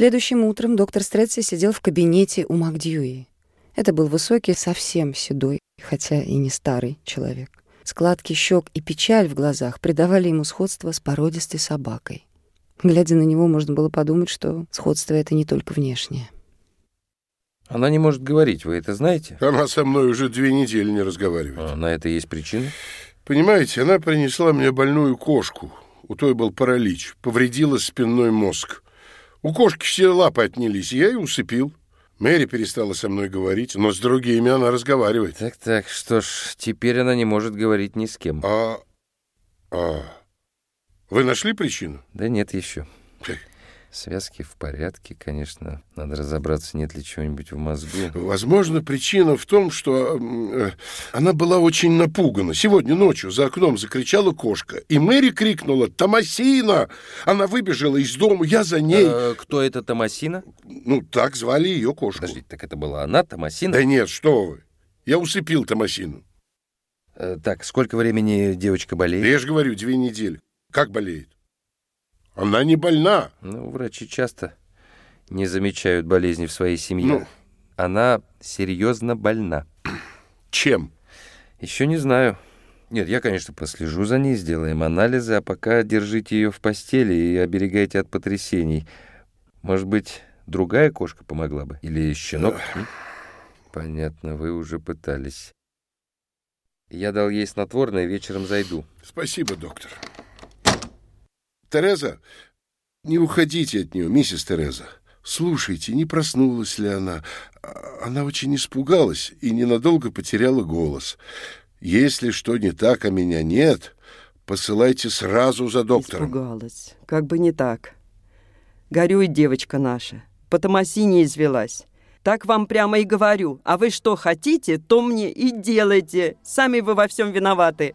Следующим утром доктор Стретси сидел в кабинете у МакДьюи. Это был высокий, совсем седой, хотя и не старый человек. Складки щек и печаль в глазах придавали ему сходство с породистой собакой. Глядя на него, можно было подумать, что сходство это не только внешнее. Она не может говорить, вы это знаете? Она со мной уже две недели не разговаривает. А, на это есть причина? Понимаете, она принесла мне больную кошку. У той был паралич, повредила спинной мозг. У кошки все лапы отнялись, я ее усыпил. Мэри перестала со мной говорить, но с другими она разговаривает. Так-так, что ж, теперь она не может говорить ни с кем. А... а... Вы нашли причину? Да нет еще. Связки в порядке, конечно. Надо разобраться, нет ли чего-нибудь в мозгу. Возможно, причина в том, что э, она была очень напугана. Сегодня ночью за окном закричала кошка, и Мэри крикнула «Томасина!». Она выбежала из дома, я за ней. А, кто это Томасина? Ну, так звали ее кошку. Подождите, так это была она, Томасина? Да нет, что вы. Я усыпил Томасину. Э, так, сколько времени девочка болеет? Да я же говорю, две недели. Как болеет? Она не больна. Ну, врачи часто не замечают болезни в своей семье. Ну? Она серьезно больна. Чем? Еще не знаю. Нет, я, конечно, послежу за ней, сделаем анализы, а пока держите ее в постели и оберегайте от потрясений. Может быть, другая кошка помогла бы? Или щенок? Понятно, вы уже пытались. Я дал ей снотворное, вечером зайду. Спасибо, доктор. Тереза, не уходите от нее, миссис Тереза. Слушайте, не проснулась ли она? Она очень испугалась и ненадолго потеряла голос. Если что не так, а меня нет, посылайте сразу за доктором. Испугалась. Как бы не так. Горюет девочка наша. По Томасине извелась. Так вам прямо и говорю. А вы что хотите, то мне и делайте. Сами вы во всем виноваты.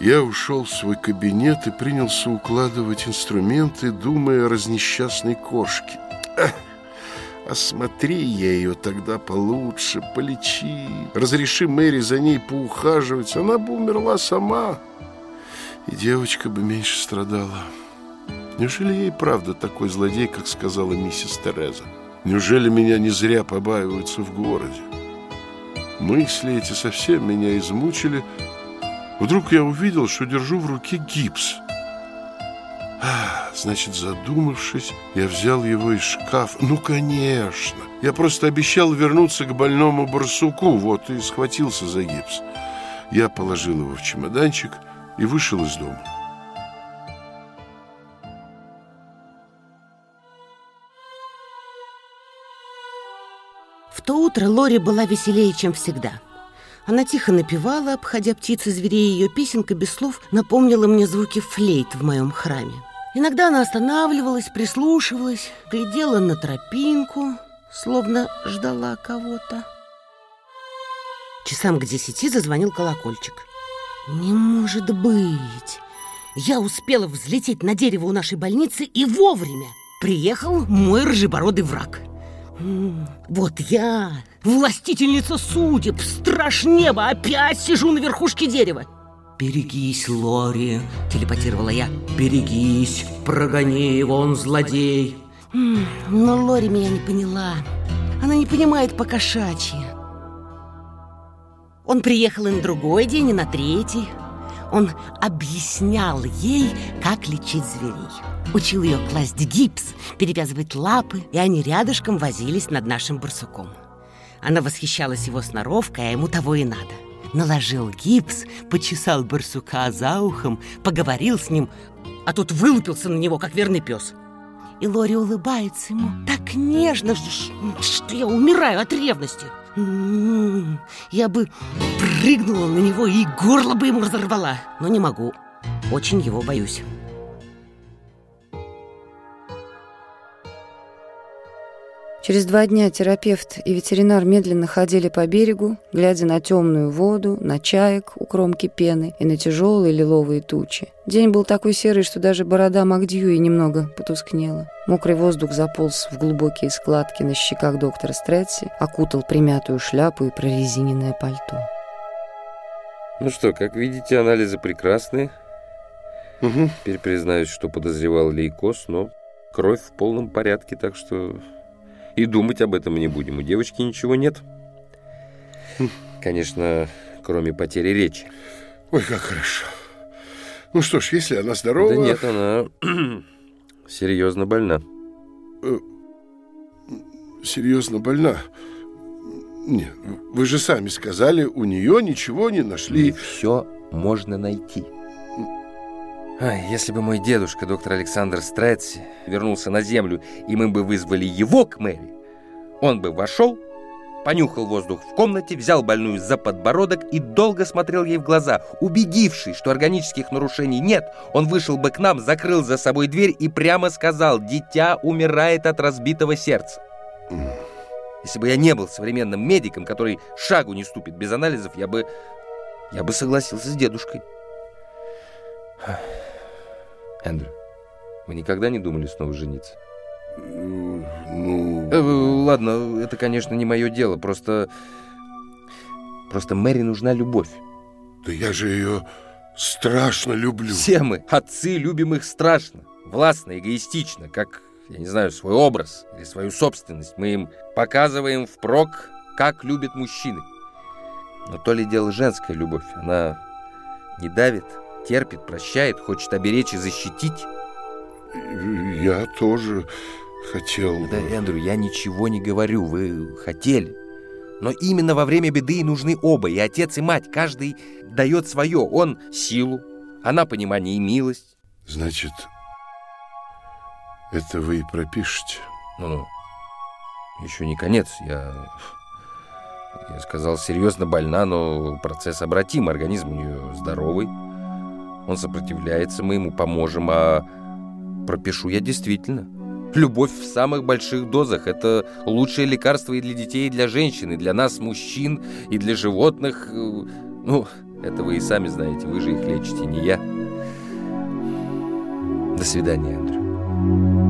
Я ушел в свой кабинет и принялся укладывать инструменты, думая о разнесчастной кошке. Эх, осмотри я ее тогда получше, полечи. Разреши Мэри за ней поухаживать, она бы умерла сама. И девочка бы меньше страдала. Неужели и правда такой злодей, как сказала миссис Тереза? Неужели меня не зря побаиваются в городе? Мысли эти совсем меня измучили, Вдруг я увидел, что держу в руке гипс. А, значит, задумавшись, я взял его из шкафа. Ну, конечно. Я просто обещал вернуться к больному барсуку, вот, и схватился за гипс. Я положил его в чемоданчик и вышел из дома. В то утро Лори была веселее, чем всегда – она тихо напевала, обходя птиц и зверей, ее песенка без слов напомнила мне звуки флейт в моем храме. Иногда она останавливалась, прислушивалась, глядела на тропинку, словно ждала кого-то. Часам к десяти зазвонил колокольчик. «Не может быть! Я успела взлететь на дерево у нашей больницы и вовремя! Приехал мой рыжебородый враг!» Вот я, властительница судеб, страж неба, опять сижу на верхушке дерева. «Берегись, Лори!» – телепатировала я. «Берегись, прогони его, он злодей!» Но Лори меня не поняла. Она не понимает по-кошачьи. Он приехал и на другой день, и на третий. Он объяснял ей, как лечить зверей. Учил ее класть гипс, перевязывать лапы, и они рядышком возились над нашим барсуком. Она восхищалась его сноровкой, а ему того и надо. Наложил гипс, почесал барсука за ухом, поговорил с ним, а тот вылупился на него, как верный пес. И Лори улыбается ему так нежно, что я умираю от ревности. Я бы прыгнула на него и горло бы ему разорвала, но не могу. Очень его боюсь. Через два дня терапевт и ветеринар медленно ходили по берегу, глядя на темную воду, на чаек у кромки пены и на тяжелые лиловые тучи. День был такой серый, что даже борода Макдьюи немного потускнела. Мокрый воздух заполз в глубокие складки на щеках доктора Стретси, окутал примятую шляпу и прорезиненное пальто. Ну что, как видите, анализы прекрасные. Угу. Теперь признаюсь, что подозревал лейкоз, но кровь в полном порядке, так что и думать об этом не будем. У девочки ничего нет. Конечно, кроме потери речи. Ой, как хорошо. Ну что ж, если она здорова... Да нет, она серьезно больна. Серьезно больна? Нет, вы же сами сказали, у нее ничего не нашли. И все можно найти. Ай, если бы мой дедушка, доктор Александр Стрэдси, вернулся на землю, и мы бы вызвали его к Мэри, он бы вошел, понюхал воздух в комнате, взял больную за подбородок и долго смотрел ей в глаза. Убедившись, что органических нарушений нет, он вышел бы к нам, закрыл за собой дверь и прямо сказал «Дитя умирает от разбитого сердца». Если бы я не был современным медиком, который шагу не ступит без анализов, я бы... я бы согласился с дедушкой. Эндрю, вы никогда не думали снова жениться? Ну... Э, ладно, это, конечно, не мое дело, просто... Просто Мэри нужна любовь. Да я же ее страшно люблю. Все мы, отцы, любим их страшно, властно, эгоистично, как, я не знаю, свой образ или свою собственность. Мы им показываем впрок, как любят мужчины. Но то ли дело женская любовь, она не давит, терпит, прощает, хочет оберечь и защитить. Я тоже хотел... Да, Эндрю, я ничего не говорю, вы хотели. Но именно во время беды нужны оба, и отец, и мать. Каждый дает свое. Он силу, она понимание и милость. Значит, это вы и пропишете? Ну-ну, еще не конец. Я, я сказал, серьезно больна, но процесс обратим. Организм у нее здоровый. Он сопротивляется, мы ему поможем, а пропишу я действительно. Любовь в самых больших дозах – это лучшее лекарство и для детей, и для женщин, и для нас, мужчин, и для животных. Ну, это вы и сами знаете, вы же их лечите, не я. До свидания, Андрю.